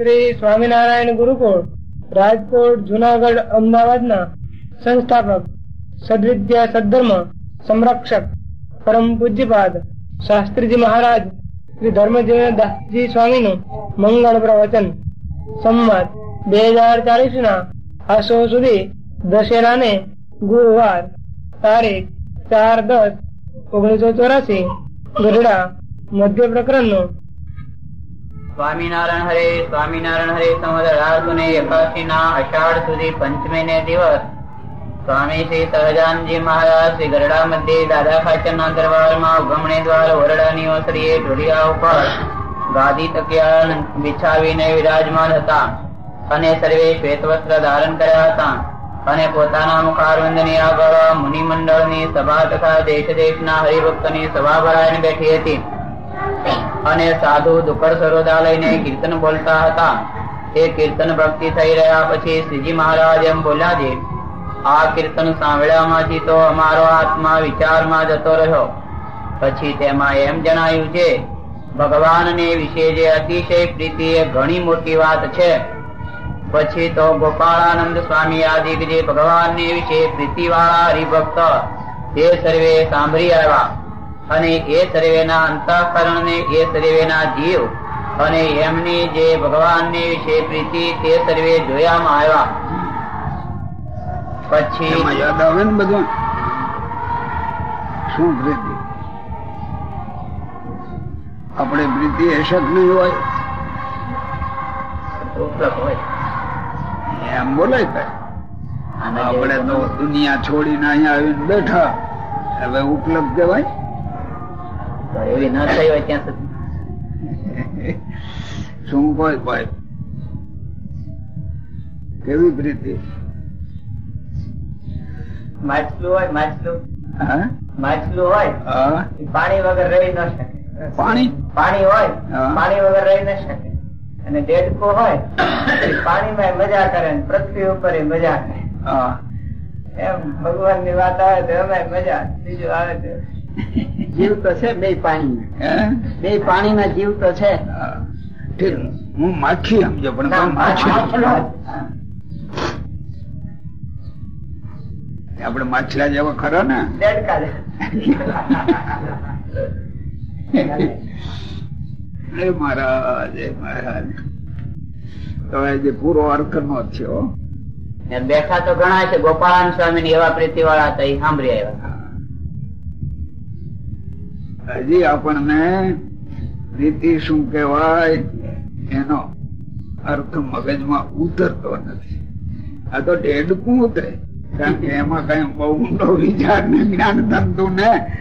શ્રી સ્વામિનારાયણ ગુરુકુળ, રાજકોટ, જુનાગઢ, અમદાવાદના સંસ્થાપક, સદવિદ્યા સદધર્મ સંરક્ષક, પરમ પૂજ્યપાદ શાસ્ત્રીજી મહારાજ, શ્રી ધર્મજીવન દાસજી સ્વામીનું મંગળ પ્રવચન. સંમત બે હજાર ચાલીસ ના આસો સુધી દશેરાને ગુરુવાર તારીખ ચાર દસ ઓગણીસો ચોરાસી ગઢડા મધ્ય પ્રકરણનું સ્વામિનારાયણ હરે સ્વામિનારાયણ હરે સંવત અઢારસો ને એકાશી ના અષાઢ સુધી પંચમી ને દિવસ. સ્વામી શ્રી સહજાનજી મહારાજ શ્રી ગરડા મધ્ય દાદા ખાચર ના દરબારમાં ઉગમણી દ્વાર ઓરડાની ઓસરીએ ઢોલિયા ઉપર ગાદી તકિયા બિછાવીને વિરાજમાન હતા અને સર્વે શ્વેત વસ્ત્ર ધારણ કર્યા હતા અને પોતાના મુખારવિંદની આગળ મુનિ મંડળની સભા તથા દેશ હરિભક્તની સભા ભરાઈને બેઠી હતી. અને સાધુ દુકડ સરોદા લઈને કીર્તન બોલતા હતા. તે કીર્તન ભક્તિ થઈ રહ્યા પછી શ્રીજી મહારાજ એમ બોલ્યા છે આ કીર્તન સાંભળ્યામાંથી તો અમારો આત્મા વિચારમાં જતો રહ્યો. પછી તેમાં એમ જણાયું છે ભગવાનને વિશે જે અતિશય પ્રીતિ એ ઘણી મોટી વાત છે. પછી તો ગોપાળાનંદ સ્વામી આદિ જે ભગવાનને વિશે પ્રીતિ વાળા હરિભક્ત, તે સર્વે સાંભળી આવ્યા. અને એ સર્વેના અંતઃકરણ ને એ સર્વેના જીવ અને એમની જે ભગવાનની વિશે પ્રીતિ તે સર્વે જોયામાં આવ્યા. પછી યાદ આવે ને બધું? શું પ્રીતિ? આપણે પ્રીતિ એશક નહીં હોય. એમ બોલાય આપણે તો દુનિયા છોડીને અહીંયા આવીને બેઠા. હવે ઉપલબ્ધ કહેવાય? તો એવી ન થઈ હોય ત્યાં સુધી. શું કોઈ ભાઈ? કેવી પ્રીતિ? માછલું હોય માછલું. માછલું હોય પાણી વગર રહી ન શકે. પાણી? પાણી હોય પાણી વગર રહી ન શકે. અને દેડકો હોય પાણીમાં મજા કરે પૃથ્વી ઉપર એ મજા કરે. હા. એમ ભગવાનની વાત આવે તો અમે મજા બીજું આવે તો. જીવ તો છે બે પાણી બે પાણી ના જીવ તો છે. હું. માખી સમજો પણ આપણે માછલા જેવા ખરો ને? મહારાજ મહારાજ. તો જે પૂરો અર્થ નો થયો બેઠા તો ઘણા છે ગોપાળાન સ્વામી ની એવા પ્રીતિ વાળા હતા એ સાંભળી આવ્યા. હજી આપણને રીતિ શું કહેવાય, એનો અર્થ મગજમાં ઉતરતો નથી. આ તો ટેડકું ઉતરે. કારણ કે એમાં કઈ બહુ ઊંડો વિચાર ને જ્ઞાન તંતુ ને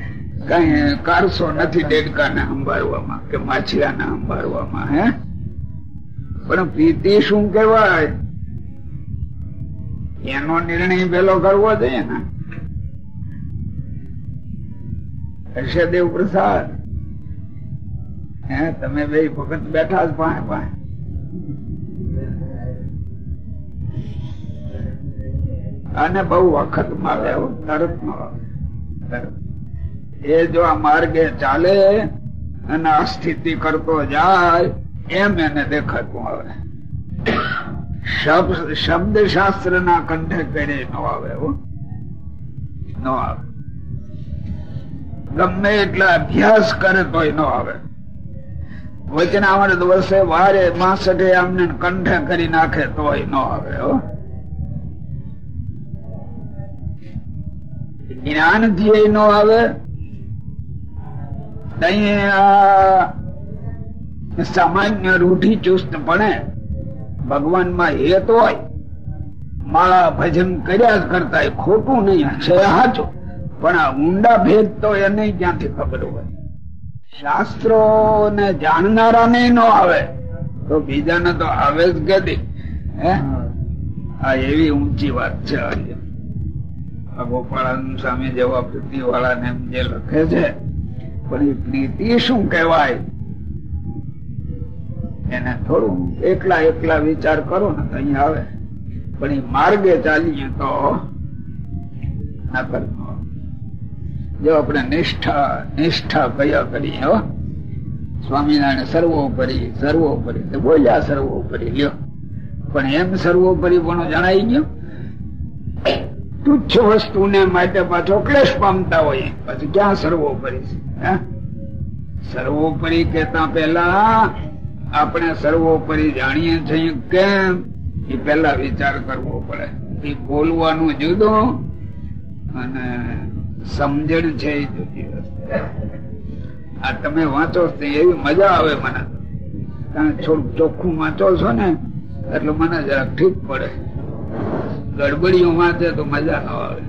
કઈ કારસો નથી ડેડકાને સંભાળવામાં કે માછલાને સંભાળવામાં, હે? પણ પ્રીતિ શું કહેવાય? એનો નિર્ણય પેલો કરવો જોઈએ ને. હર્ષદેવ પ્રસાદ. હે, તમે બે ભગત બેઠા જ પાસે પાસે અને બહુ વખતમાં તરત એ જો આ માર્ગે ચાલે અને આ સ્થિતિ કરતો જાય, એમ એને દેખાતું આવે. શબ્દ શાસ્ત્ર ના કંઠે કરે નો આવે નો આવે. ગમે એટલા અભ્યાસ કરે તોય ન આવે. વચનામણ દિવસે વારે માસઠે આમને કંઠે કરી નાખે તોય ન આવે જ્ઞાનથી નો આવે સામાન્ય રૂઢી ચુસ્ત પણે ભગવાનમાં હેત હોય, માળા ભજન કર્યા જ કરતા ખોટું નહીં, છે સાચું પણ આ ઊંડા ભેદ તો એને ક્યાંથી ખબર હોય? શાસ્ત્રો ને જાણનારા ને નો આવે, તો બીજાને તો આવે જ હે? આ એવી ઊંચી વાત છે આ ગોપાળાનંદ સ્વામી જેવા પ્રીતિ વાળા ને એમ જે લખે છે, પણ એ પ્રીતિ શું કહેવાય? એને થોડું એકલા એકલા વિચાર કરો ને તો અહીંયા આવે. પણ એ માર્ગે ચાલીએ તો ના આવે. જો આપણે નિષ્ઠા નિષ્ઠા કયા કરીએ હો. સ્વામિનારાયણ સર્વોપરી સર્વોપરી બોલ્યા સર્વોપરી, લ્યો. પણ એમ સર્વોપરી પણ જણાઈ ગયો. તુચ્છ વસ્તુને માટે પાછો ક્લેશ પામતા હોય. પછી ક્યાં સર્વોપરી છે? સર્વોપરી કેતા પેલા આપણે સર્વોપરી જાણીએ છીએ કેમ? એ પેલા વિચાર કરવો પડે. એ બોલવાનું જુદો અને સમજણ છે એ જુદી આ તમે વાંચો એવી મજા આવે મને. કારણ થોડું ચોખ્ખું વાંચો છો ને એટલે મને જરા ઠીક પડે. ગડબડીઓ વાંચે તો મજા ન આવે.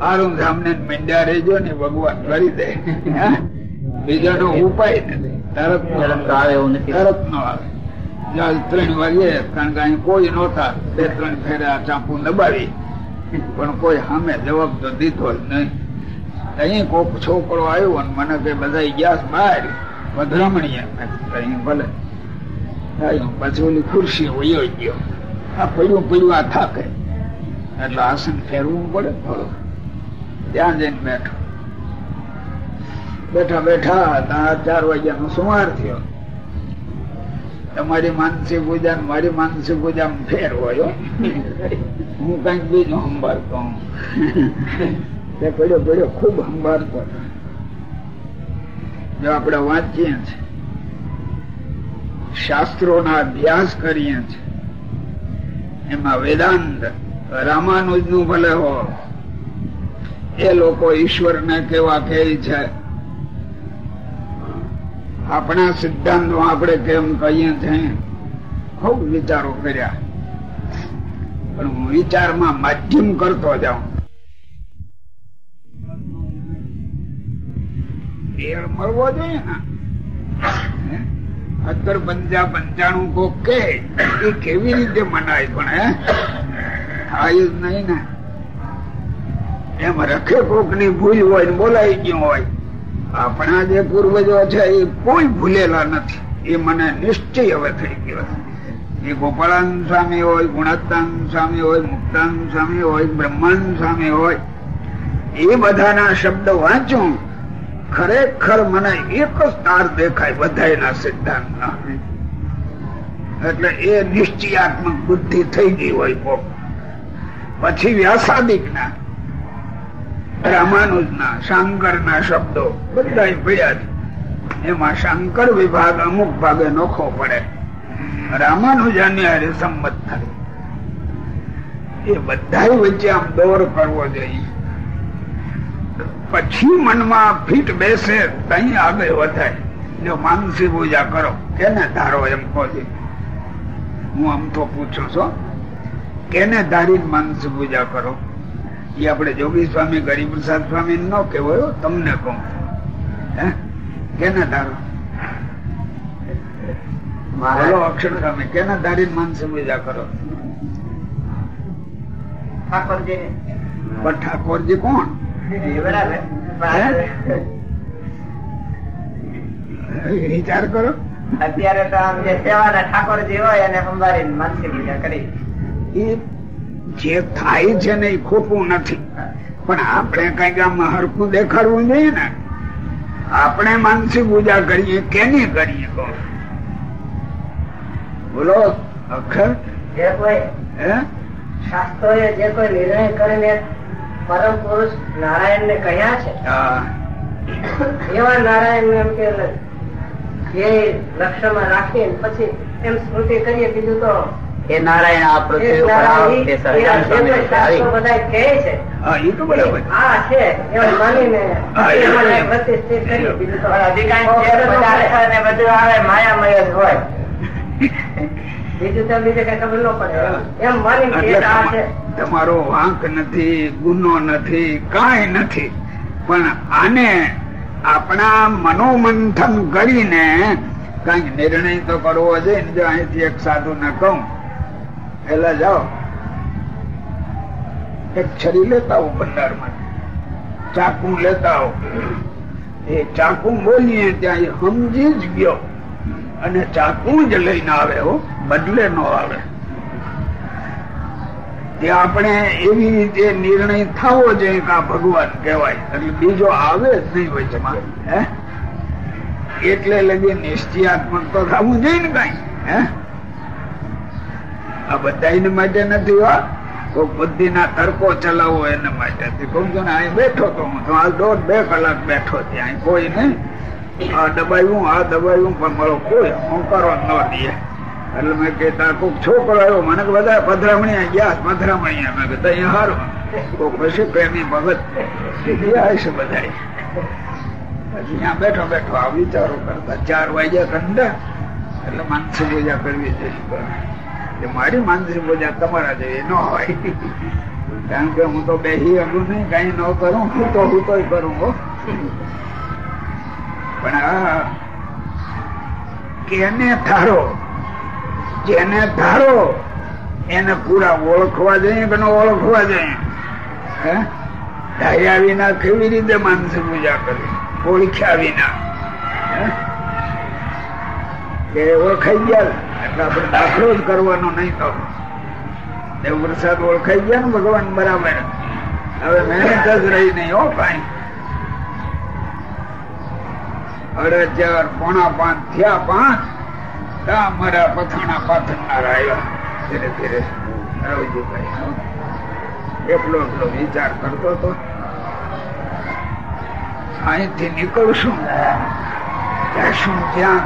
સારું સામને મીંડા રહેજો ને ભગવાન કરી દે. હે? બીજાનો ઉપાય નથી. તરત આવે એવું નથી. તરત નો આવે. ત્રણ વાગે કારણ કે અહીં કોઈ નહોતા બે ત્રણ ફેરા ચાંપુ દબાવી પણ કોઈ સામે જવાબ તો દીધો જ નહીં. અહીં કોક છોકરો આવ્યો ને મને કે બધા ગયા બહાર પધરામણીએ મેં અહીં ભલે. પછી ઓલી ખુરશી વયો ગયો. આ પડ્યું પડ્યું આ થાકે. એટલે આસન ફેરવું પડે થોડું. ત્યાં જઈને બેઠો. બેઠા બેઠા ત્યાં ચાર વાગ્યાનો સુમાર થયો. તમારી માનસી પૂજા મારી માનસી પૂજા ફેર હોય હો. કંઈક બીજું સંભાળતો. પડ્યો પડ્યો, ખૂબ સંભાળતો. જો આપણે વાંચીએ છીએ શાસ્ત્રોના અભ્યાસ કરીએ છીએ એમાં વેદાંત રામાનુજનું ભલે હો એ લોકો ઈશ્વર ને કેવા કહે છે? આપણા સિદ્ધાંતો આપણે કેમ કહીએ છીએ ખૂબ વિચારો કર્યા. પણ હું વિચારમાં માધ્યમ કરતો જાઉં. ફેર મળવો જોઈએ ને? અત્યારે પંચા પંચાણું કોક કે, એ કેવી રીતે મનાય પણ, હે? થાય જ નહીં ને. એમ રખે કોકની ભૂલ હોય ને બોલાઈ ગયું હોય. આપણા જે પૂર્વજો છે એ કોઈ ભૂલેલા નથી. એ મને નિશ્ચય હવે થઈ ગયો છે. એ ગોપાળાનંદ સ્વામી હોય ગુણાત્તાનંદ સ્વામી હોય, મુક્તાન સ્વામી હોય, બ્રહ્માન સ્વામી હોય, એ બધાના શબ્દ વાંચું, ખરેખર મને એક જ તાર દેખાય બધાના સિદ્ધાંતના. એટલે એ નિશ્ચયાત્મક બુદ્ધિ થઈ ગઈ હોય કો પછી વ્યાસાદિક ના રામાનુજ ના શંકર ના શબ્દો બધા પડ્યા એમાં શંકર વિભાગ અમુક ભાગે નોખો પડે. રામાનુજાની હારે સંમત થાય. એ બધા વચ્ચે આમ દોર કરવો જોઈએ. પછી મનમાં ફીટ બેસે તઈ આગળ વધાય. જો માનસી પૂજા કરો, કેને ધારો એમ કહો હું આમ તો પૂછું છું, કેને ધારી માનસી પૂજા કરો? એ આપણે જોગી સ્વામી, ગરીબ પ્રસાદ સ્વામી ન કહેવાય તમને કહું. હે? કેને ધારો? અક્ષર કેને ધારી કરો? ઠાકોરજી. પણ ઠાકોરજી કોણ? વિચાર કરો. અત્યારે તો આમ જે સેવાના ઠાકોરજી હોય એને સંભાળી માનસી પૂજા કરી. જે થાય છે ને એ ખોટું નથી. પણ આપણે કંઈક આમ હરખું દેખાડવું જોઈએ ને. આપણે માનસી પૂજા કરીએ કેની કરીએ બોલો અક્ષર જે કોઈ હે? શાસ્ત્રોએ જે કોઈ નિર્ણય કરીને પરમ પુરુષ નારાયણ ને કહ્યા છે એવા નારાયણ એમ કે એ લક્ષ્યમાં રાખીને પછી એમ સ્મૃતિ કરીએ બીજું તો એ નારાયણ આ પૃથ્વી ઉપર આવતે શાસ્ત્રો બધા કહે છે હા એ તો બરાબર આ છે એમ માનીને પ્રતિષ્ઠિત કરી બીજું તો અધિકાંશ બધું આવે માયામય જ હોય. તમારો વાંક નથી ગુનો નથી કઈ નથી. પણ આને આપણા મનોમંથન કરીને કંઈક નિર્ણય તો કરવો છે. ને જો અહીંથી એક સાધુ ને કહું પેલા જાઓ. એક છરી લેતા આવો ભંડારમાં. ચાકુ લેતા આવો. એ ચાકુ બોલીએ ત્યાં સમજી જ ગયો. અને ચાકુ જ લઈને આવે હો બદલે નો આવે. તે આપણે એવી રીતે નિર્ણય થવો જોઈએ કે આ ભગવાન કહેવાય. એટલે બીજો આવે જ નહીં વચમાં, હે? એટલે લગી નિશ્ચયાત્મક તો થવું જોઈએ ને કઈ, હે? આ બધા માટે નથી વા કોઈ બુદ્ધિ ના તર્કો ચલાવો એના માટે. કહું છું ને અહીં બેઠો તો હું તો આ દોઢ બે કલાક બેઠો ત્યાં. કોઈ નહીં. આ દબાયું આ દબાયું, પણ મારો કોઈ હું કરો ન દે એટલે મેં કહેતા કોઈક છોકરો આવ્યો. મને કે બધા પધરામણી ગયા પધરામણી મેં બધા અહીંયા હારો. કોઈક પછી પ્રેમી ભગત ગયા છે બધા અહીંયા બેઠો બેઠો આ વિચારો કરતા ચાર વાગ્યા ઠંડા એટલે માનસી પૂજા કરવી જોઈએ મારી માનસી પૂજા તમારા જેવી ન હોય. કારણ કે હું તો બેસી હગું નહીં, કઈ ન કરું. હું તો હું તો કરું પણ આ કેને ધારો? જેને ધારો, એને પૂરા ઓળખવા જઈએ કે ઓળખવા જઈએ ધાર્યા વિના કેવી રીતે માનસી પૂજા કરવી? ઓળખ્યા વિના. એ ઓળખાઈ ગયા. એટલે આપણે દાખલો જ કરવાનો નહીં તો. દેવ પ્રસાદ ઓળખાઈ ગયા ને ભગવાન બરાબર. હવે મહેનત જ રહી નહીં હો કઈ ચાર પોણા પાંચ થયા પાંચ મારા પથાણા પાથરનાર આવ્યા. ધીરે ધીરે રવજીભાઈ એટલો એટલો વિચાર કરતો હતો. અહીંથી નીકળશું. જશું ત્યાં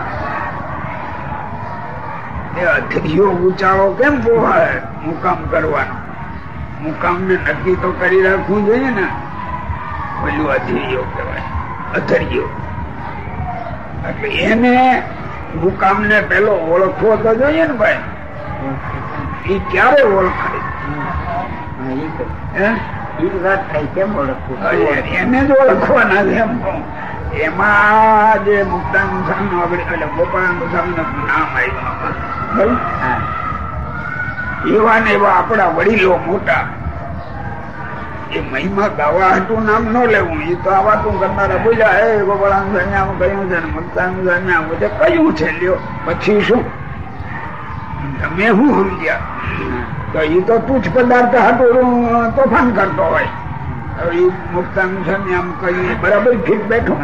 એ અધર્યો ઉચાળો કેમ પોવાય મુકામ કરવાનો? મુકામ ને નક્કી તો કરી રાખવું જોઈએ ને? પેલું અધર્યો કહેવાય. અધર્યો એટલે એને મુકામ ને પેલો ઓળખવો તો જોઈએ ને ભાઈ. એ ક્યારે ઓળખાય? એને જ ઓળખવાના છે એમ એમાં જે મુક્તાનુ સામનો એટલે ગોપાળાનુ સામનો નામ આવ્યું. એવા ને એવા આપણા વડીલો મોટા. એ મહિમા ગાવા હતું નામ ન લેવું. એ તો આવા તું કરનારા બોલ્યા, હે ગોપાળાનુ સ્વામી કયું છે ને મુક્તાનુ સ્વામી આમ બધે કયું છે લ્યો? પછી શું? તમે શું સમજ્યા? તો એ તો તુચ્છ પદાર્થ હતું તોફાન કરતો હોય. હવે એ મુક્તાનુ આમ કહ્યું બરાબર ફીટ બેઠો.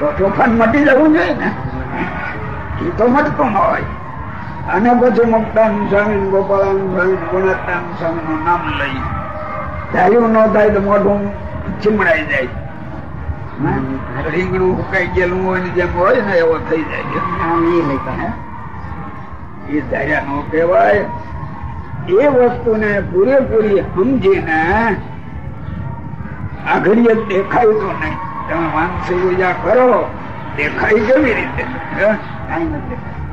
તો તોફાન મટી જવું જોઈએ ને? એ તો મટતું ન હોય. અને પછી મુક્તાન સ્વામી ગોપાલ સ્વામી ગુણાત્તાન સ્વામી નું નામ લઈ ધાર્યું ન થાય તો મોઢું ચીમડાઈ જાય. રીંગણું હુકાઈ ગયેલું હોય ને જેમ હોય ને એવો થઈ જાય. એ ધાર્યા નો કહેવાય. એ વસ્તુને પૂરેપૂરી સમજીને આઘડીએ દેખાય તો નહીં. તમે માનસિક પૂજા કરો દેખાય કેવી રીતે?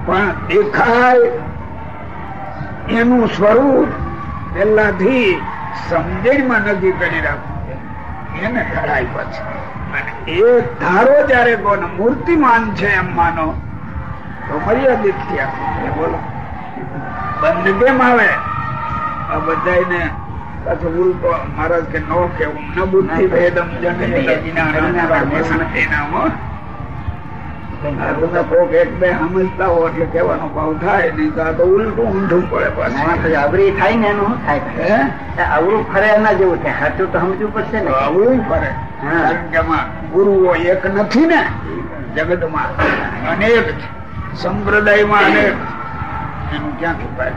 પણ દેખાય એનું સ્વરૂપ પેલાથી સમજણમાં નક્કી કરી રાખવું એને ધરાય પછી. એ ધારો જયારે કોને મૂર્તિમાન છે એમ માનો તો મર્યાદિત થયા બોલો. બંધ કેમ આવે. આ બધા પાછો ઉલટો મહારાજ કે નો કેવું? ન બુદ્ધિ ભેદમ તમે કોક એક બે સમજતા હો એટલે કેવાનો ભાવ થાય નહીં તો આ તો ઉલટું ઊંધું પડે પાછું. અવરી થાય ને એનું થાય અવરું ફરે એના જેવું થાય. સાચું તો સમજવું પડશે ને. અવરું ફરે. ગુરુઓ એક નથી ને જગતમાં અનેક સંપ્રદાયમાં અનેક એનું ક્યાંથી પાર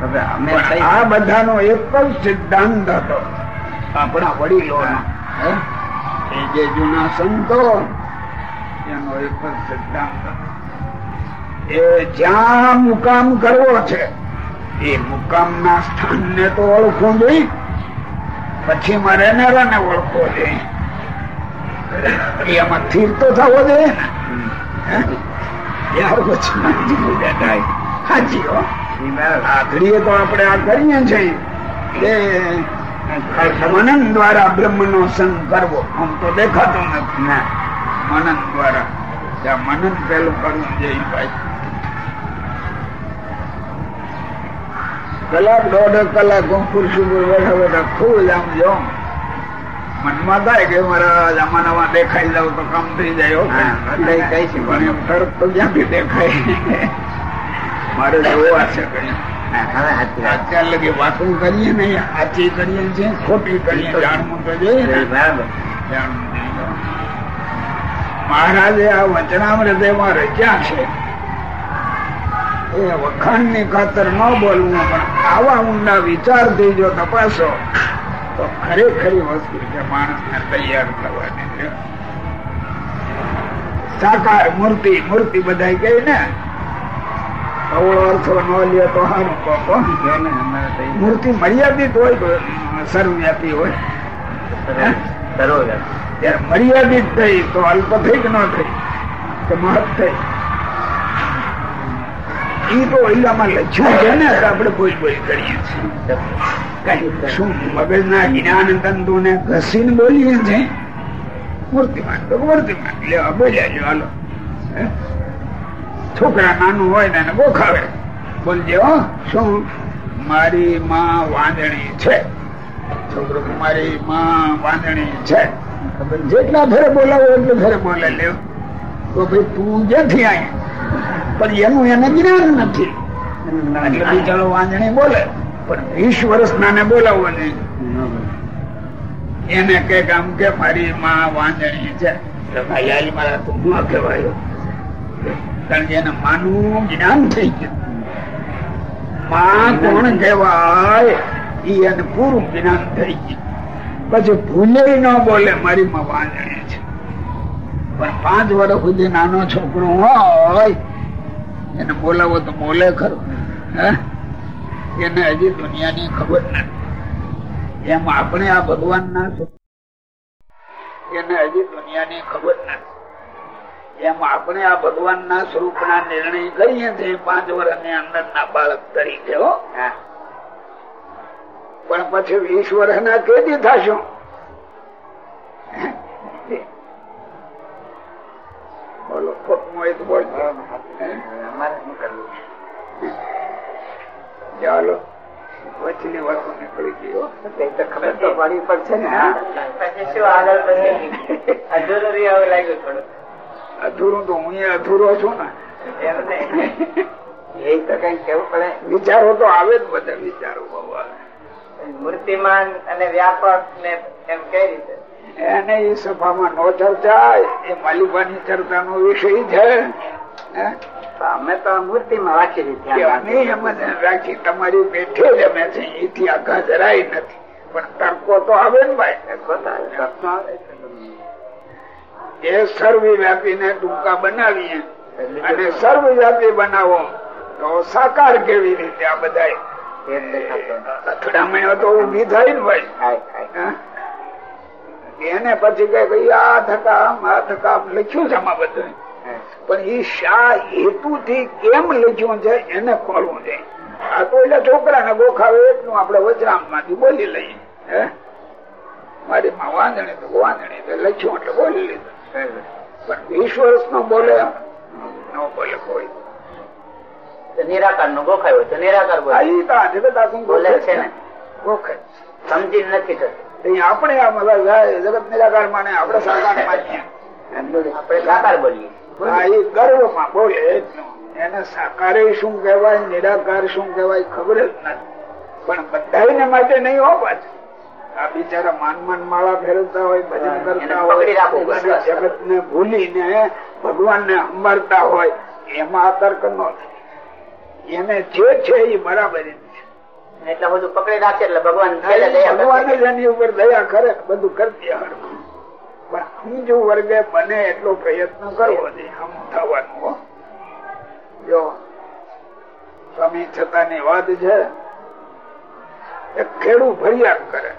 પડે અમે આ બધાનો એક જ સિદ્ધાંત હતો. આપણા વડીલો એ જે જૂના સંતો એ જ્યાં મુકામ કરવો છે, એ મુકામ ના સ્થાન તો ઓળખવું પછી મારે નેરાને ઓળખવો જોઈએ એમાં સ્થિર તો થવો જોઈએ ને પછી માનજી પૂજા થાય સાચી હો. આખરીએ તો આપણે આ કરીએ છીએ. કે દ્વારા બ્રહ્મ નો સંગ કરવો. આમ તો દેખાતો નથી ના. મનન દ્વારા. ત્યાં મનન પહેલું કરવું જોઈએ ભાઈ. કલાક દોઢ કલાક હું ખુરશી પર બેઠા બેઠા ખૂબ આમ જો. મનમાં થાય કે મારા જમાનામાં દેખાઈ જાવ તો કામ થઈ જાય કઈ છે. પણ એમ તરત તો ક્યાંથી દેખાય? મારે જોવા છે કઈ અત્યાર લગી વાતું કરીએ ને સાચી કરીએ છીએ. ખોટી કરીએ જાણવું તો જોઈએ ને. બરાબર જાણવું જોઈએ. મહારાજે આ વચનામ હૃદયમાં રચ્યા છે. એ વખાણની ખાતર ન બોલવું, પણ આવા ઊંડા વિચારથી જો તપાસો, તો ખરેખરી વસ્તુ છે, માણસને તૈયાર છે. સાકાર, મૂર્તિ મૂર્તિ બધા કઈ ને, અવળો ન લે તો સારું કહો મૂર્તિ મર્યાદિત હોય સર્વવ્યાપી હોય. સરોવર ત્યારે મર્યાદિત થઈ, તો અલ્પ થઈ કે ન થઈ કે મહત થઈ. એ તો ઓલામાં લખ્યું છે ને આપણે કોઈ કોઈ કરીએ છીએ. છોકરા નાનું હોય ને એને ગોખાવે બોલજે શું? મારી માં વાંદણી છે. છોકરો મારી માં વાંદણી છે. જેટલા ફેરે બોલાવો એટલે ફેરે બોલે લ્યો. તો ભાઈ તું જેથી આય? પણ એનું એને જ્ઞાન નથી. એટલે બિચારો વાંદણી બોલે પણ વીસ વર્ષ નાને બોલાવો નહીં. એને કે આમ કે મારી માં વાંજણી છે. ભાઈ મારા તું ન કહેવાયો. કારણ કે એને માનું જ્ઞાન થઈ ગયું. માં કોણ કહેવાય? એને પૂરું જ્ઞાન થઈ ગયું. પછી ભૂલે ન બોલે, મારી માં વાંદણી છે. પણ પાંચ વર્ષ સુધી નાનો છોકરો હોય, એને બોલાવો તો બોલે ખરો. એને હજી દુનિયાની ખબર નથી. એમ આપણે આ ભગવાન ના એને હજી દુનિયાની ખબર નથી. એમ આપણે આ ભગવાન ના સ્વરૂપ ના નિર્ણય કરીએ છીએ પાંચ વર્ષની અંદર ના બાળક તરીકે હો. પણ પછી વીસ વર્ષ ના કેદી થશો બોલો. તો ચાલો. વચલી વાતો નીકળી ગયો ખબર તો પડી પડશે ને. અધૂરું તો હું અધૂરો છું ને. એમ નહીં. એ તો કઈ કેવું પડે. વિચારો તો આવે જ બધા વિચારો બહુ આવે મૂર્તિમાન અને વ્યાપક ને એમ કઈ રીતે? એને એ સભામાં નો ચર્ચા એ માલિબાની ચર્ચાનો વિષય છે. અમે તો મૂર્તિમાં રાખી દીધી અમે રાખી તમારી પેઠે જ અમે છે. એથી આઘા જરાય નથી. પણ તર્કો તો આવે ને ભાઈ. એ સર્વવ્યાપી ને ટૂંકા બનાવીએ. અને સર્વવ્યાપી બનાવો તો સાકાર કેવી રીતે આ બધા અથડામણો તો ઊભી થાય ને ભાઈ એને પછી કઈ આ થકામ આ થકામ લખ્યું છે આમાં બધું. પણ એ શા હેતુ થી કેમ લખ્યું છે એને ખોલવું છે. આ તો એટલે છોકરાને ગોખાવે એટલું આપણે વજરામમાંથી બોલી લઈએ. હે? મારી માં વાંધણી તો વાંધણી લખ્યું એટલે બોલી લીધું. પણ વીસ વર્ષ નો બોલે? ન બોલે કોઈ. નિરાકારનું ગોખાયું તો નિરાકાર બોલે. છે. ને. ગોખાય સમજી નથી થતું. આપણે જગત નિરાકાર માને આપણે સાકાર માનીએ આપણે સાકાર બોલીએ. આ એ ગર્વમાં બોલે એને સાકારે શું કહેવાય નિરાકાર શું કહેવાય ખબર જ નથી. પણ બધાને માટે નહીં હો પાછું. આ બિચારા માન માન માળા ફેરવતા હોય ભજન કરતા હોય જગત ને ભૂલીને ભગવાન ને સંભાળતા હોય એમાં આ તર્ક નો થાય. એને જે છે એ બરાબર એટલા બધું પકડી રાખે એટલે ભગવાન ભગવાન જ ઉપર દયા કરે બધું કરતી. પણ સમજુ વર્ગે બને એટલો પ્રયત્ન કરવો જોઈએ આમ થવાનું જો સ્વામી છતાંની વાત છે ખેડૂત ફરિયાદ કરે.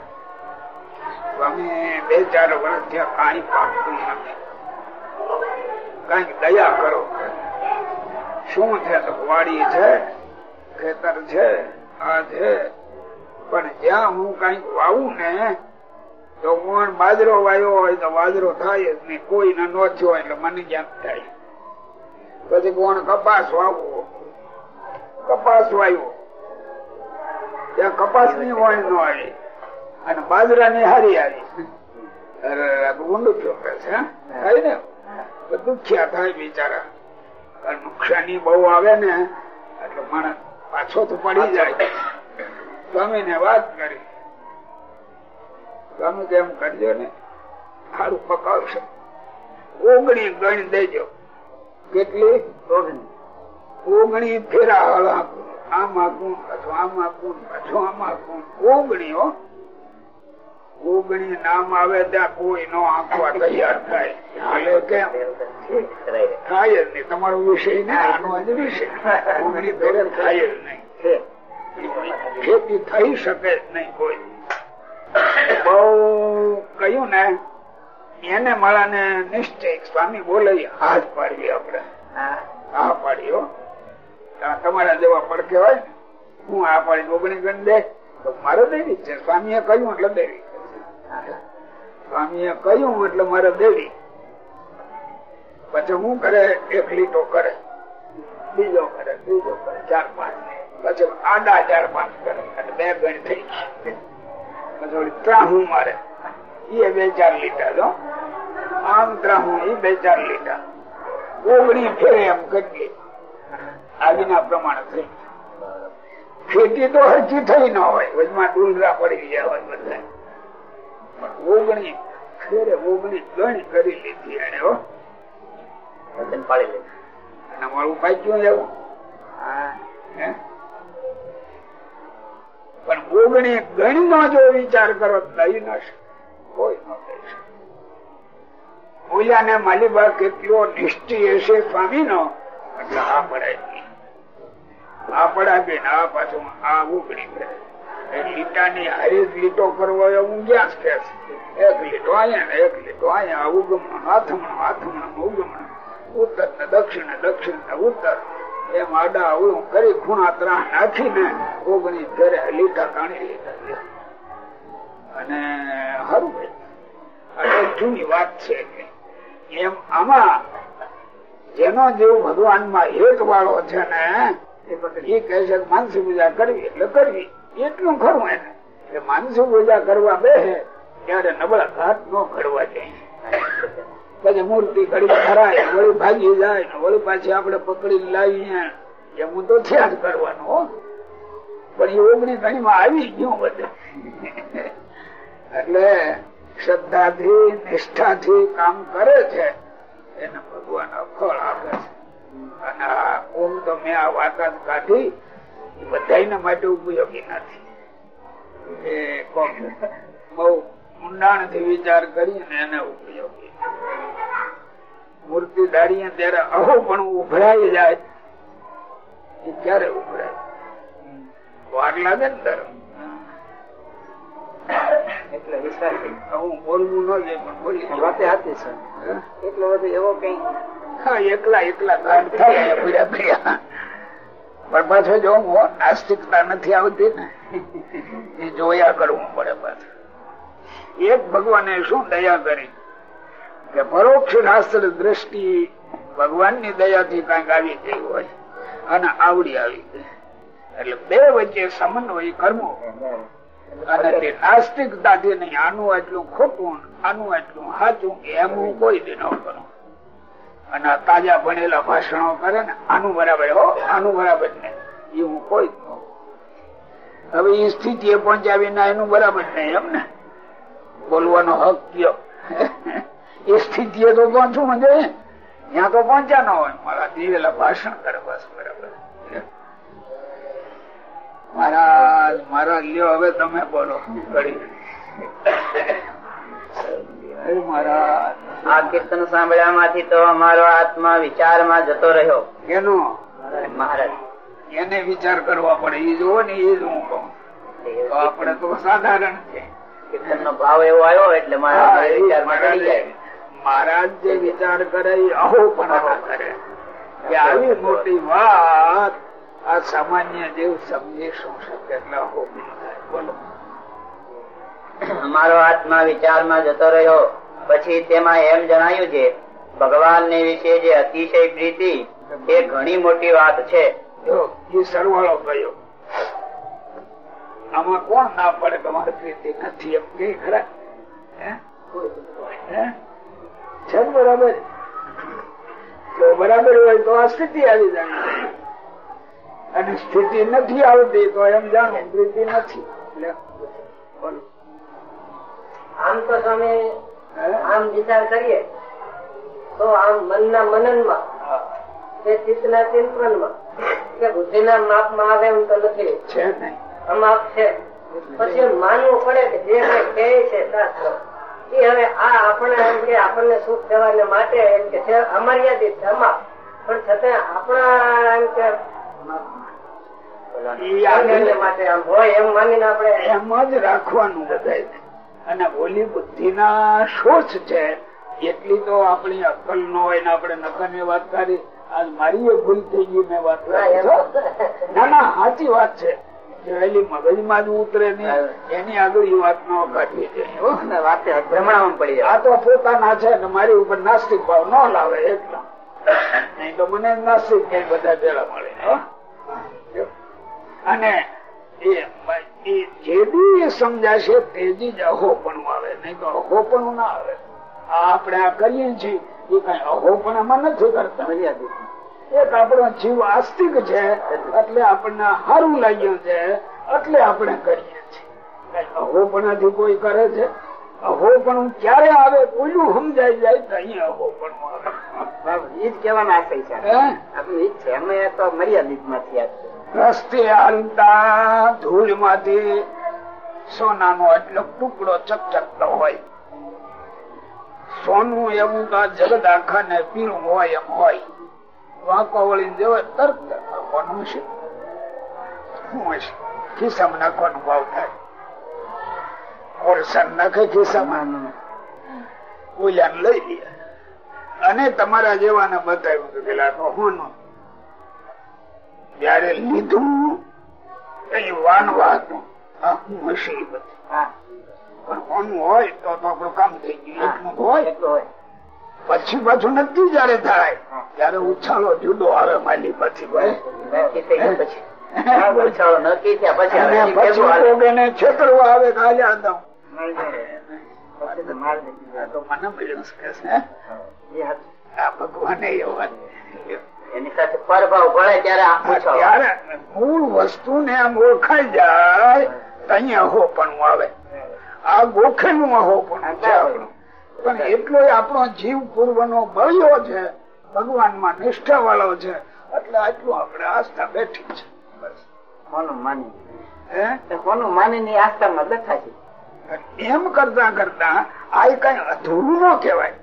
સ્વામી બે ચાર વર્ષ થયા કઈ પાકતું નથી. કંઈક દયા કરો. શું છે? વાડી છે? ખેતર છે? આ છે? પણ જ્યાં હું કંઈક વાવું ને, તો કોણ બાજરો વાયો હોય તો બાજરો થાય જ નહીં. કોઈ નો થયો એટલે મને જ્ઞાન થાય. પછી કોણ કપાસ વાવવો? કપાસ વાવ્યો. ત્યાં કપાસની હોય ન હોય. અને બાજરા ની હારી હારી. અરે ઊંડું ચોકે છે, હે? થાય ને? બધું ખ્યા થાય બિચારા. નુકસાની બહુ આવે ને એટલે માણસ પાછો તો પડી જાય. સ્વામી ને વાત કરી. સ્વામી કેમ કરજો ને. સારું પકાવશે. ઓગણી ગણ દેજો. કેટલી? ઓગણી. ફેરા હળા આમાં કુણ પાછું આમાં કુણ પાછું આમાં ઓગણી હો. ઓગણી નામ આવે ત્યાં કોઈ નો આંકવા તૈયાર થાય. કેમ? થાય જ નહીં. તમારો વિષય ને આનો જ વિષય. ઓગણી ભેગા થાય જ નહીં. ખેતી થઈ શકે જ નહીં કોઈ. બહુ કહ્યું ને એને મળાને નિશ્ચય સ્વામી બોલાવી હાથ પાડવી આપડે હા. પાડ્યો તમારા જેવા પડકે હોય હું આ પાડી ઓગણી ગણ દે. તો મારે દેવી છે. સ્વામી એ કહ્યું એટલે દેવી. સ્વામી એ કહ્યું એટલે મારે દેવી. પછી હું કરે એક લીટો કરે. બીજો કરે ત્રીજો કરે ચાર પાંચ પછી આડા ચાર પાંચ કરે. અને બે ગણ થઈ પછી ત્રાહું મારે. એ બે ચાર લીટા જો આમ ત્રાહું એ બે ચાર લીટા. ઓગણી ફેરે એમ કેટલી આજના પ્રમાણે થઈ ખેતી તો હજી થઈ ન હોય. વચમાં ડુંગરા પડી ગયા હોય બધા પણ ઓગણી ફેરે ઓગણી ગણી કરી લીધી એને હો. અને મારું પાક્યું જવું? પણ ઓગણી ગણી નો જો વિચાર કરો લઈ ન કોઈ ન કહી શકે. બોલ્યા ને માલિબા કેટલો નિષ્ઠી હશે સ્વામી નો એટલે આ પડાય. આ પડાવી ને આ પાછું આ ઉગડી લીટા ની હારી લીટો કરવો એ ઊંઘ્યા જ કે એક લીટો અહીંયા, એક લીટો અહીંયા, ઉગમણ, હાથમણ હાથમણ, ઉગમણ. ઉત્તર ને દક્ષિણ દક્ષિણ ને ઉત્તર. એમ આડા અવળું કરી ખૂણા ત્રણ નાખીને ઓગણી ફેરે લીટા કાણી લીધા અને સારું ભાઈ. જૂની વાત છે એમ આમાં જેનો જેવો ભગવાનમાં હેત વાળો છે ને, એ કહે છે માનસી પૂજા કરવી એટલે કરવી. એટલું ખરું એને. કે માનસી પૂજા કરવા બે ત્યારે નબળા ઘાટ નો કરવા જાય. પછી મૂર્તિ ઘડી ખરાય વળી ભાગી જાય વળી પાછી આપડે પકડી લાવીએ. એમ તો થયા જ કરવાનું પણ એ ઓગણી ઘણી માં આવી ગયું બધે. એટલે શ્રદ્ધાથી, નિષ્ઠાથી કામ કરે છે. એને ભગવાન ફળ આપે છે. અને ઓમ તો મેં આ વાત કાઢી બધા માટે ઉપયોગી નથી. બહુ ઊંડાણથી વિચાર કરીને એને ઉપયોગી. મૂર્તિ દાડીએ ત્યારે અહો પણ ઉભરાઈ જાય. એ ક્યારે ઉભરાય? વાર લાગે ને તરફ એટલે વિશ્વાસ હું બોલવું ન જોઈએ પણ બોલી વાતે હાથી છે. એટલો બધો એવો કઈ? એકલા એકલા ગાંઠ થાય પણ પાછો જો આસ્તિકતા નથી આવતી ને એ જોયા કરવું પડે પાછું. એક ભગવાને શું દયા કરી? કે પરોક્ષ શાસ્ત્ર દ્રષ્ટિ ભગવાનની દયાથી કંઈક આવી ગઈ હોય અને આવડી આવી ગઈ. એટલે બે વચ્ચે સમન્વય કરવો. અને તે નાસ્તિકતાથી નહીં, આનું આટલું ખોટું, આનું આટલું સાચું, એમ હું કોઈ દિન કરું. અને તાજા ભણેલા ભાષણો કરે ને, આનું બરાબર, હો, આનું બરાબર ને એ હું કોઈ હવે એ સ્થિતિ એ પહોંચાવી ના, એનું બરાબર નહીં એમ ને? બોલવાનો હક કયો? એ સ્થિતિ તો પહોંચવું મજે ત્યાં તો પહોંચ્યા ન હોય. મારા દિવેલા ભાષણ કરે, બસ બરાબર. મહારાજ મહારાજ, લ્યો, હવે તમે બોલો. કરી આ કીર્તન સાંભળ્યા માંથી તો અમારો આત્મા વિચારમાં જતો રહ્યો. એનો? મહારાજ. એને વિચાર કરવા પડે. એ જોવો ને એ જ હું કહું. આપડે તો સાધારણ છે. કીર્તન નો ભાવ એવો આવ્યો એટલે મારા મહારાજ જે વિચાર કરે એ અહો પણ કરે. કે આવી મોટી વાત આ સામાન્ય જેવું સમજી શું શકે એટલે અહો. બોલો. અમારો આત્મા વિચારમાં જતો રહ્યો. પછી તેમાં એમ જણાયું છે ભગવાન ને વિશે જે અતિશય પ્રીતિ, એ ઘણી મોટી વાત છે. બરાબર? હોય તો આ સ્થિતિ અને સ્થિતિ નથી આવતી તો એમ જાણવું પ્રીતિ નથી. બોલો. આમ તો તમે આમ વિચાર કરીએ તો આમ મનના મનનમાં કે ચિત્તના ચિંતનમાં કે બુદ્ધિના માપમાં આવે એમ તો નથી. અમાપ છે. પછી માનવું પડે કે જે કહે છે શાસ્ત્ર એ હવે આ આપણે એમ કે આપણને સુખ થવાને માટે એમ કે છે અમર્યાદિત છે અમાપ પણ છતાં આપણા એમ કે માટે આમ હોય એમ માનીને આપણે એમ જ રાખવાનું બધાને અને ઓલી બુદ્ધિ ના શોષ છે. એટલી તો આપણી અક્કલ નો હોય ને આપણે નકરની વાત કરી. આજ મારી એ ભૂલ થઈ ગઈ મેં વાત ના, કરી ના ના સાચી વાત છે. જોયેલી મગજમાં જ ઉતરે નહીં એની આગળ એ વાત ન કાઢવી જોઈએ આ તો પોતાના છે ને મારી ઉપર નાસ્તિક ભાવ ન લાવે એટલા. નહીં તો મને નાસ્તિક કઈ બધા ભેળા મળે. હો. અને એ એ જે એ સમજાશે તેજી જ અહોપણું આવે. નહીં તો અહોપણું ના આવે. આ આપણે આ કરીએ છીએ એ કઈ અહોપણામાં નથી કરતા. એક આપણો જીવ આસ્તિક છે એટલે આપણને સારું લાગ્યું છે એટલે આપણે કરીએ છીએ. અહોપણાથી કોઈ કરે છે? અહોપણું ક્યારે આવે કોઈનું સમજાઈ જાય તો અહીંયા અહોપણું આવે. એ જ કેવાના આશય છે? આપણે જ છે. અમે તો મર્યાદિતમાંથી યાદ રસ્તે હાલતા ધૂળમાંથી સોનાનો એટલો ટુકડો ચકચકતો હોય. સોનું એવું કા જગત આખા ને પીળું હોય એમ હોય. વાંકો વળી જેવો તરત નાખવાનું છે. ખિસ્સામાં નાખવાનું ભાવ થાય. ઓરસન નાખે ખિસ્સામાં. ઓલાને લઈ લે. અને તમારા જેવાને બતાવ્યું કે પેલા તો હોનું. જયારે લીધું એ વાનવા હતું. પણ કોનું હોય તો આપણું કામ થઈ ગયું. એટલું હોય. પછી પાછું નથી જયારે થાય ત્યારે ઉછાળો જુદો આવે માલી પછી છેતરવા આવે મને. ભગવાને એવા એની સાથે પરભાવ ભળે ત્યારે મૂળ વસ્તુ ને આમ ઓળખાઈ જાય અહીંયા અહોપણું આવે. આ ગોખેલું અહોપણું છે આપણું. પણ એટલો આપણો જીવ પૂર્વનો બળ્યો છે ભગવાનમાં નિષ્ઠા વાળો છે એટલે આટલું આપણે આસ્થા બેઠી છે. કોનું માની કોનું માની ની આસ્થામાં બેઠા છે? એમ કરતા કરતા આ કઈ અધૂરું ન કહેવાય.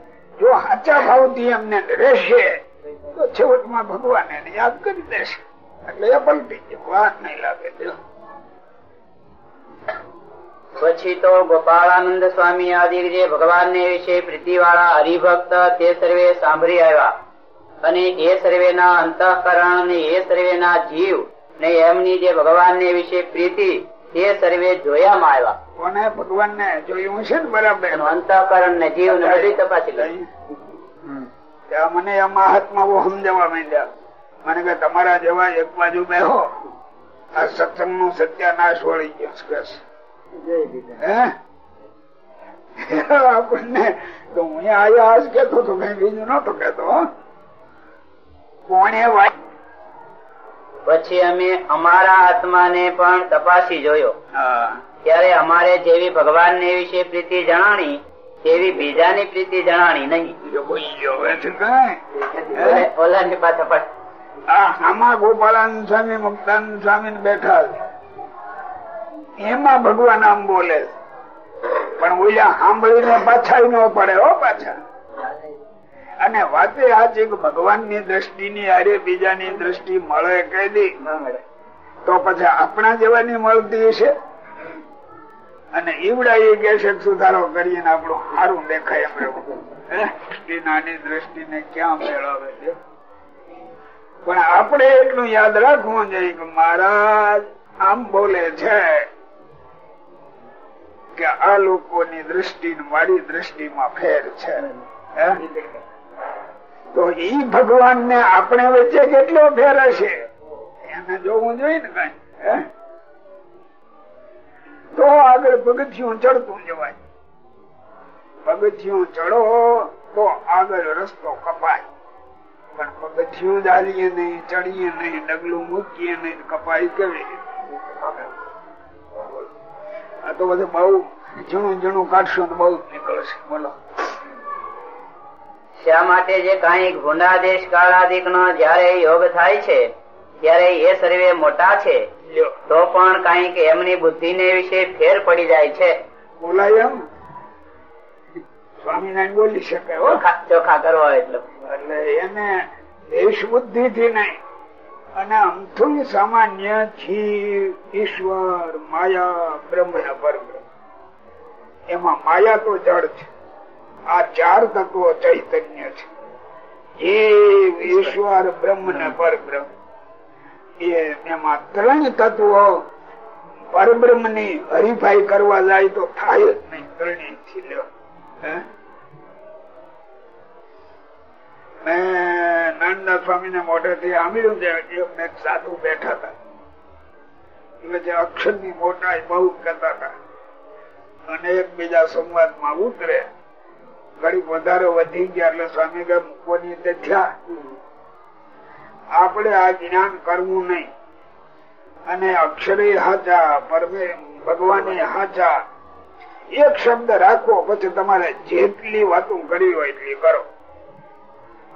જો સાચા ભાવથી એમને રહેશે તો છેવટમાં ભગવાન એને યાદ કરી દેશે. એટલે એ પલટી ગયો વાત નહીં લાગે. પછી તો ગોપાળાનંદ સ્વામી આદિ જે ભગવાન ને વિશે પ્રીતિ વાળા હરિભક્ત તે સર્વે સાંભળી આવ્યા. અને એ સર્વે ના અંતઃકરણ ને એ સર્વે ના જીવ ને એમની જે ભગવાન ને વિશે પ્રીતિ તે સર્વે જોયામાં આવ્યા. કોને? ભગવાન ને જોયું છે ને બરાબર? અંતઃકરણ ને જીવ ને બધી તપાસી લઈ ત્યાં મને આ મહાત્મા બહુ સમજાવવા માંડ્યા. મને કે તમારા જેવા એક બાજુ બેહો. આ સત્સંગનું સત્યાનાશ વળી ગયો. આપણને તો હું આયા આજ કેતો તો કઈ બીજું નતો કેતો હો. કોણે વાત પછી અમે અમારા આત્માને પણ તપાસી જોયો. ત્યારે અમારે જેવી ભગવાન ને વિશે પ્રીતિ જણાણી તેવી બીજાની પ્રીતિ જણાણી નહીં. બીજો ગયો હવે ઓલા ની પાછા પાછ આ આમાં ગોપાળાનંદ સ્વામી મુક્તાન સ્વામી બેઠા એમાં ભગવાન આમ બોલે પણ ઓલા સાંભળીને પાછા ન પડે હો પાછા. અને વાતે આ છે કે ભગવાનની દ્રષ્ટિ ની હારે બીજાની દ્રષ્ટિ મળે કહી દી તો પછી આપણા જેવાની મળતી હશે? અને ઈવડા એ કે સુધારો કરીને આપણું સારું દેખાય એમ? નાની દ્રષ્ટિ ને ક્યાં મેળવે છે? પણ આપણે એટલું યાદ રાખવું જોઈએ કે મહારાજ, આમ બોલે છે કે આ લોકોની દ્રષ્ટિ મારી દ્રષ્ટિમાં ફેર છે. તો ઈ ભગવાન ને આપણે વચ્ચે કેટલો ફેર હશે? એને જોવું જોઈએ ને કઈ? તો આગળ પગથિયું ચડતું જવાય. પગથિયું ચડો તો આગળ રસ્તો કપાય. પણ પગથિયું ડાલીએ નહીં, ચડીએ નહીં, ડગલું મૂકીએ નહીં કપાય કેવી આ તો બધું બહુ ઝીણું ઝીણું કાઢશું તો બહુ નીકળશે. બોલો. શા માટે જે કઈ ગુણાદેશ કાળાદિક નો જયારે યોગ થાય છે, ત્યારે એ સર્વે મોટા છે. તો પણ કંઈક એમની બુદ્ધિ ને વિશે ફેર પડી જાય છે. બોલાય એમ? સ્વામિનારાયણ બોલી શકે ચોખા કરવા એટલે. એટલે એને દેશ બુદ્ધિ થી નહીં અને અમથું સામાન્ય જીવ ઈશ્વર માયા બ્રહ્મ ને પરબ્રહ્મ. એમાં માયા તો જળ છે. આ ચાર તત્વો ચૈતન્ય છે. જીવ ઈશ્વર બ્રહ્મ ને પરબ્રહ્મ. એમાં ત્રણ તત્વો પરબ્રહ્મની હરીફાઈ કરવા જાય તો થાય જ નહીં ત્રણેયથી મેં નાનદાસ સ્વામી ને મોઢેથી સાંભળ્યું છે એક સાધુ બેઠા હતા. એટલે જે અક્ષરની મોટાઈ બહુ કરતા હતા. અને એકબીજા સંવાદમાં ઉતરે. ઘડી વધારે વધી ગયા એટલે સ્વામી કે મૂકવાની થયા? આપણે આ જ્ઞાન કરવું નહીં. અને અક્ષરે હાચા પરમે ભગવાને હાચા એક શબ્દ રાખો પછી તમારે જેટલી વાતો કરી હોય એટલી કરો.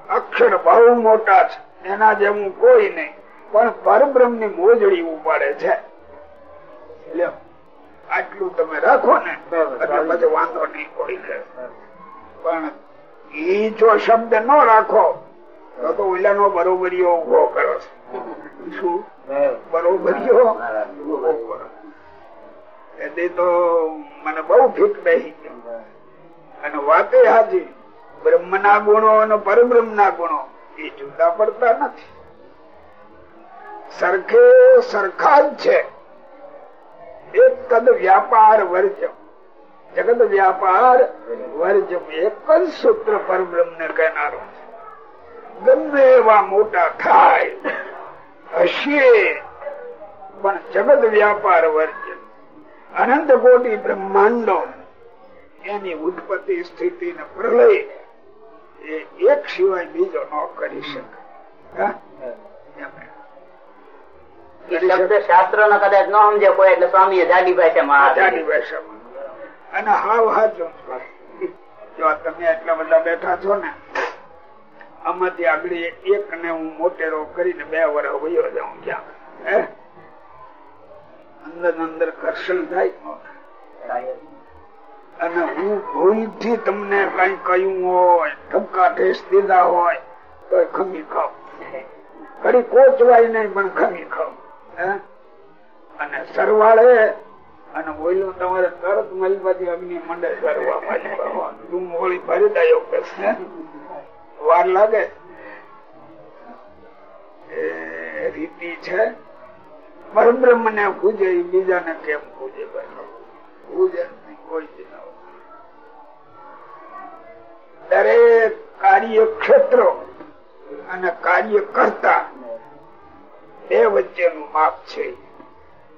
અક્ષર બહુ મોટા છે એના જેવું કોઈ નહીં પણ પરબ્રહ્મની મોજડી ઉપાડે છે. આટલું તમે રાખો ને એટલે પછી વાંધો નહીં કોઈ પણ ઈ જો શબ્દ ન રાખો તો તો ઓલાનો બરોબરીઓ ઊભો કર્યો છે. જુદા પડતા નથી. સરખે સરખા જ છે. એક કદ વ્યાપાર વર્જમ. જગત વ્યાપાર વર્જમ. એક જ સૂત્ર પરબ્રહ્મ ને કહેનારો. ગમે એવા મોટા થાય હશે. પણ જગત વ્યાપાર વર્જન અનંત કોટી બ્રહ્માંડો એની ઉત્પત્તિ સ્થિતિ ને પ્રલય એ એક સિવાય બીજો ન કરી શકે. શાસ્ત્ર નો કદાચ ન સમજે કોઈ એટલે સ્વામી જાડી ભાષામાં ભાષામાં. અને હાવ હાજો. જો તમે એટલા બધા બેઠા છો ને આમાંથી આગળ એક ને હું મોટેરો કરીને બે વર્ષ વયો જાઉં ક્યાં? અંદર અંદર ઘર્ષણ થાય અને હું ભૂલથી તમને કઈ કહ્યું હોય ધબકા ઠેસ દીધા હોય તો ખમી ખાવ. ઘડી કોચવાય નહીં, પણ ખમી ખાવ? અને સરવાળે, અને બોલ્યું, તમારે તરત મલબાથી અગ્નિ મંડળ કરવા તું હોળી ભરી દયો. છે. વાર લાગે? રીતિ છે? પરબ્રહ્મ ને પૂજે, બીજાને કેમ પૂજે પૂજે કોઈ. દરેક કાર્ય ક્ષેત્રો અને કાર્ય કરતા બે વચ્ચેનું માપ છે.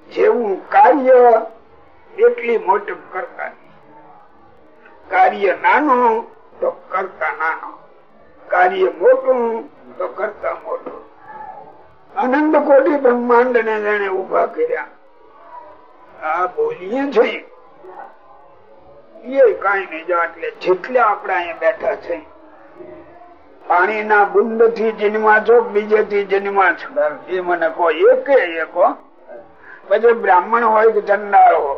જેવું કાર્ય એટલી મોટું કરતા. કાર્ય નાનું તો કરતા નાનો. કાર્ય મોટું તો કરતા મોટું. અનંત કોટી બ્રહ્માંડ ને જેને ઊભા કર્યા. આ બોલીએ છીએ એ કઈ નહીં જો એટલે જેટલા આપણે અહીંયા બેઠા છે પાણીના બુંદથી જન્મા છો બીજે થી જન્મા છો. એ મને કહો એકે એકો પછી બ્રાહ્મણ હોય કે ચંડાળ હો.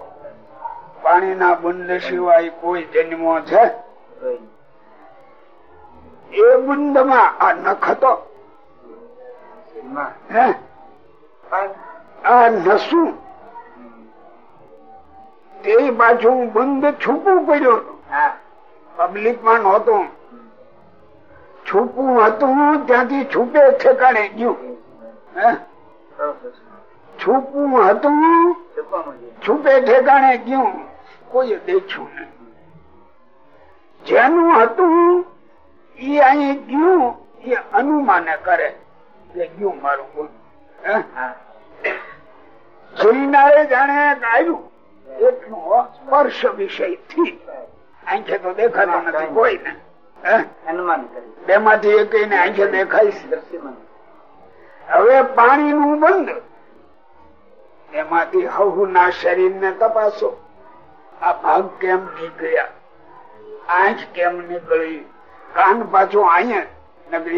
પાણીના બુંદ સિવાય કોઈ જન્મો છે? એ બુંદમાં આ નખ હતો. આ નસું. તે પાછું બંધ છૂપું પડ્યું પબ્લિકમાં નહોતું. છૂપું હતું, ત્યાંથી છૂપે ઠેકાણે ગયું? છૂપું હતું, છૂપે ઠેકાણે ગયું. કોઈ દેખ્યું નહીં. જેનું હતું એ અહીં ગયું એ અનુમાને કરે. કે ગયું મારું બોલ જોઈનારે જાણે એટલું સ્પર્શ વિષયથી આંખે તો દેખાતો નથી કોઈ ને? બે માંથી એક આંખે દેખાય હવે પાણી નું બંધ. એમાંથી હવુ ના શરીર ને તપાસો. આ ભાગ કેમ નીકળ્યા? આંખ કેમ નીકળી? કાન પાછું અહીંયા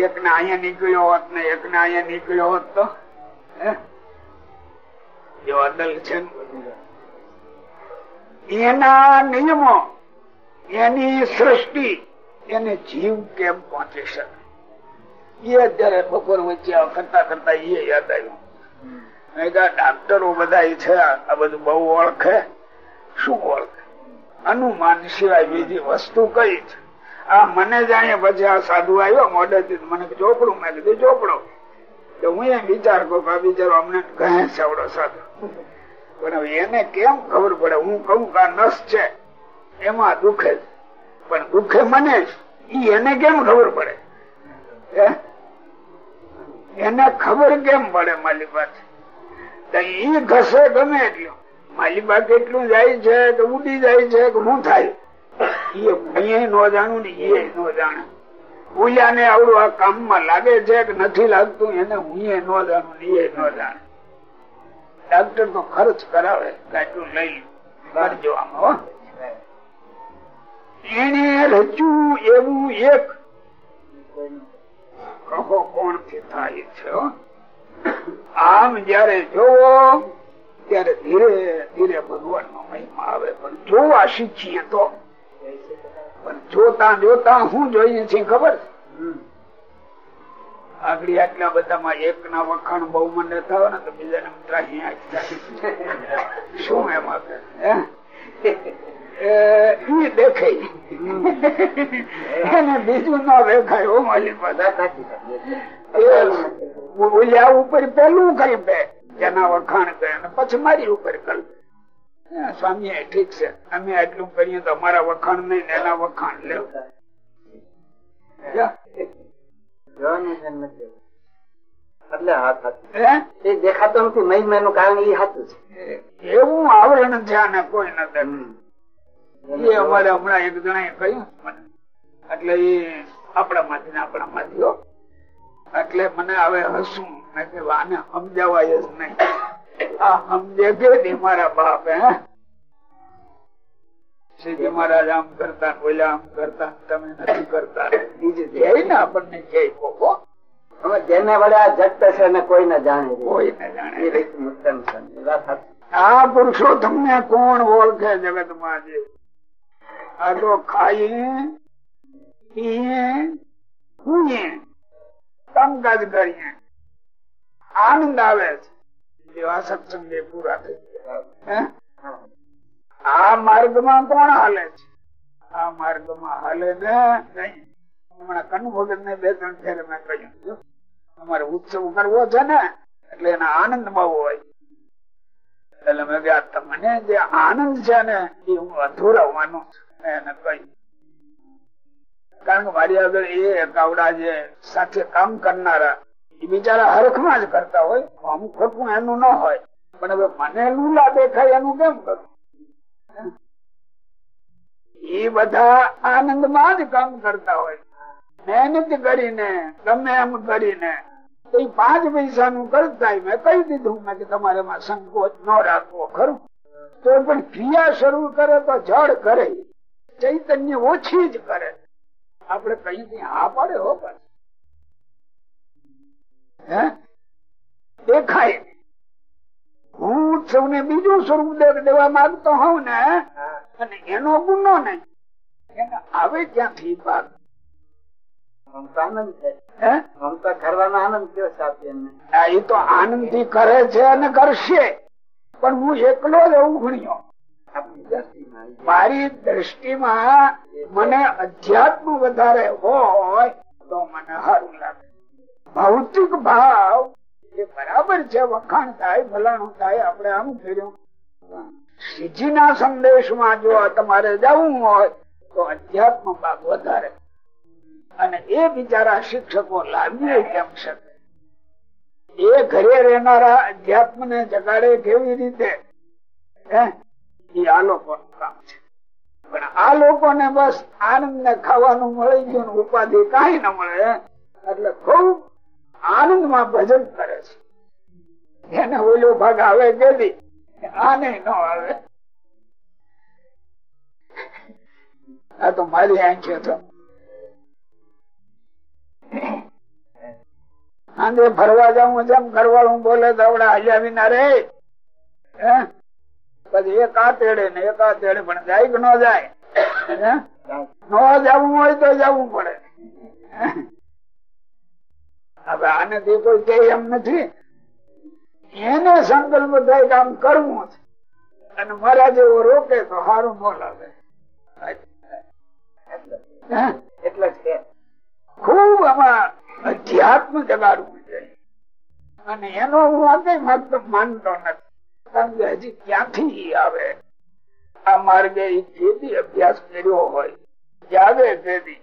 એક ને અહીંયા નીકળ્યો હોત ને એક ને અહીંયા નીકળ્યો હોત તો એના નિયમો, એની સૃષ્ટિ, એને જીવ કેમ પહોંચી શકે? એ અત્યારે બપોર વચ્ચે કરતા કરતા એ યાદ આવ્યું. ડાક્ટરો બધા છે, આ બધું બહુ ઓળખે. શું ઓળખે? અનુમાન સિવાય બીજી વસ્તુ કઈ છે? આ મને જાણે પછી આ સાધુ આવ્યો મોઢેથી મને ચોપડું મેં કીધું ચોપડો. તો હું એમ વિચાર કરું આ બિચારો અમને કહે સાવડો સાધુ. પણ એને કેમ ખબર પડે? હું કહું કે નસ છે, એમાં દુખે છે. પણ દુખે મને જ એને કેમ ખબર પડે? એને ખબર કેમ પડે માલિબા ઈ ઘસે ગમે એટલું. માલિબા કેટલું જાય છે કે ઉડી જાય છે કે હું થાય? એ નો જાણું ને એ નો જાણે. ઉલ્યા ને આવડું આ કામમાં લાગે છે કે નથી લાગતું એને હું એ નો જાણું ને એ નો જાણે. ડાક્ટર તો ખર્ચ કરાવે કે લઈ કરજો આમાં એને રચ્યું એવું એક કહો કોણથી થાય છે આમ જયારે જોવો ત્યારે ધીરે ધીરે ભગવાન નો મહિમા આવે. પણ જોવા શીખીએ તો પણ જોતા જોતા હું જોઈએ છે ખબર? આગળ આટલા બધામાં એક ના વખાણ બહુ મને થયો ને તો બીજાને શું એમ ઈ દેખાય. એને બીજું ના દેખાય માલી ઉપર પેલું કલ્પે જેના વખાણ કરે પછી મારી ઉપર કલ્પે સ્વામી ઠીક છે. અમે આટલું કરીએ તો અમારા વખાણ નહીં એના વખાણ. લેવ એવું આવરણ છે અને કોઈ નથી એ અમારે હમણાં એક જણા કહ્યું એટલે એ આપણા માંથી આપણા માંથી. એટલે મને હવે હસું મેં આને સમજાવાય જ નહીં. સમજે કે મારા બાપ હે? શ્રીજી મહારાજ આમ કરતા બોલ્યા આમ કરતા તમે નથી કરતા. બીજું જાય ને આપણને કે કોકો જેને વડે આ જગત છે ને કોઈ ને જાણે કોઈ ને જાણે. આ પુરુષો તમને કોણ ઓળખે જગતમાં જે આ તો ખાઈએ પીએ હુઈએ કામકાજ કરીએ. આનંદ આવે છે. એવા સત્સંગે પૂરા થઈ ગયા. આ માર્ગમાં કોણ હાલે છે? આ માર્ગમાં હાલે ને નહીં. હમણાં કનુ ને બે ત્રણ ફેર મેં કહ્યું જો, અમારે ઉત્સવ કરવો છે ને એટલે એના આનંદ બહુ હોય. એટલે મેં કહ્યું, તમને જે આનંદ છે ને એ હું અધૂરાવવાનું છું. એને કહ્યું. કારણ કે મારી આગળ એ કાવડા જે સાથે કામ કરનારા એ બિચારા હરખમાં જ કરતા હોય. આમ ખોટું એનું ન હોય. પણ હવે મને લુલા દેખાય એનું કેમ કરું? એ બધા આનંદમાં જ કામ કરતા હોય. મહેનત કરીને, ગમે એમ કરીને. પાંચ પૈસા નું કરતા મેં કહી દીધું મેં કે તમારે સંકોચ ન રાખવો, ખરું? તો પણ ક્રિયા શરૂ કરે તો જડ કરે ચૈતન્ય ઓછી જ કરે. આપણે કઈ હા પાડે હો હે દેખાય. હું ઉત્સવ ને બીજું સ્વરૂપ દેવા માંગતો હોઉં ને અને એનો ગુનો ને એને આવે ક્યાંથી ભાગ આનંદથી કરે છે અને કરશે. પણ હું એકલો જ એવું આપણી મારી દ્રષ્ટિમાં મને અધ્યાત્મ વધારે હોય તો મને સારું લાગે. ભૌતિક ભાવ એ બરાબર છે. વખાણ થાય ભલાણું થાય, આપણે આમ કર્યું. શ્રીજીના સંદેશમાં જો તમારે જવું હોય, તો અધ્યાત્મ ભાગ વધારે. અને એ બિચારા શિક્ષકો લાવીએ કેમ શકે એ ઘરે રહેનારા અધ્યાત્મ ને જગાડે કેવી રીતે? એ આ લોકોનું કામ છે. પણ આ લોકોને બસ આનંદ ને ખાવાનું મળી ગયું ઉપાધિ કઈ ન મળે એટલે ખૂબ આનંદમાં ભજન કરે છે. એને ઓલો ભાગ આવે કેદી આને ન આવે. આ તો મારી આંખે તો આંધે ફરવા જાઉં જેમ ઘરવાળું બોલે આપડે હાલ્યા વિના રે? પછી એક આ તેડે ને એક આ તેડે, પણ જાય કે ન જાય? ન જવું હોય તો જવું પડે. હવે આનાથી કોઈ કે એમ નથી. એને સંકલ્પ થાય કામ કરવું છે. અને મારા જેવો રોકે તો સારું લાગે એટલે છે ખૂબ આમાં અધ્યાત્મ જગાડવું છે. અને એનો હું વાકઈ માનતો માનતો નથી. કારણ કે હજી ક્યાંથી આવે? આ માર્ગે ઈ અભ્યાસ કર્યો હોય જાગે તેથી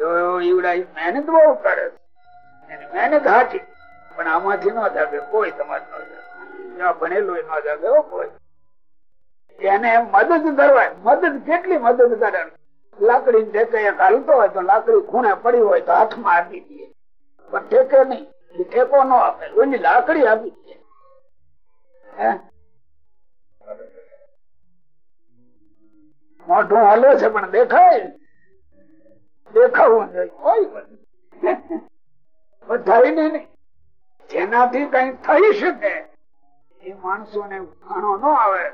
મહેનત બહુ કરે મહેનત હાથી પણ આમાંથી ન જાગે, કોઈ તમારે ન જાગે. ભણેલો ન જાગે કોઈ. એને મદદ કરવાય મદદ કેટલી મદદ કરે? લાકડી ટેકે હાલતો હોય તો લાકડી ખૂણે પડી હોય તો હાથમાં આપી દે. પણ ટેકે નહીં. ટેકો ન આપે. એની લાકડી આપી દે? મોઢું હાલે છે પણ દેખાય. દેખાવું જોઈએ નહીં. જેનાથી કઈ થઈ શકે એ માણસો ને ઉફાણો ન આવે.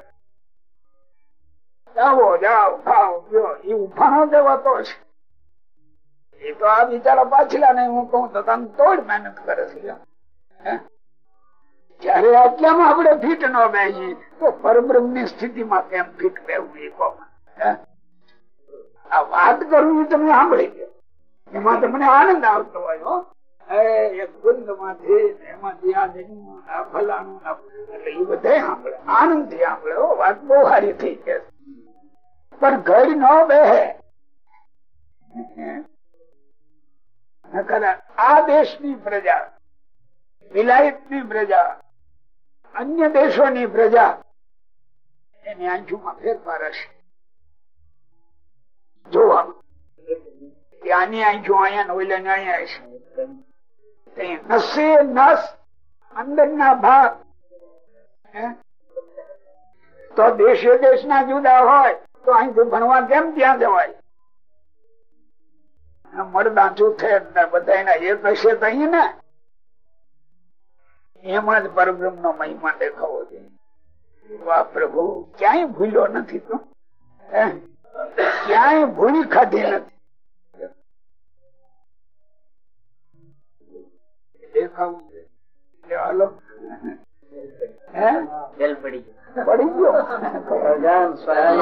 જાઓ જાઓ ખાઓ પીઓ. એ ઉફાણો દેવાતો છે. એ તો આ બિચારા પાછલા ને હું કહું તો તમે તોડ મહેનત કરે છે? જયારે આટલામાં આપણે ફીટ ન બેસી તો પરબ્રહ્મની સ્થિતિમાં કેમ ફીટ બેવું એ કહો એ તમે સાંભળી ગયો એમાં તમને આનંદ આવતો હોય એમાંથી આ ઘર ન પ્રજા વિલાયતની પ્રજા, અન્ય દેશોની પ્રજા, એની આંખોમાં ફેરફાર હશે. જોવા. તો દેશે દેશ ના જુદા હોય, તો અહીંથી ભણવા કેમ ત્યાં જવાય? મળદા જૂથે બધા એના એક હશે તો અહીં ને. એમાં જ પરબ્રહ્મ નો મહિમા દેખાવો જોઈએ. પ્રભુ, ક્યાંય ભૂલ્યો નથી તું. હે? ક્યાંય ભૂલી ખાધી નથી. પડી પડી ગયો. સ્વયં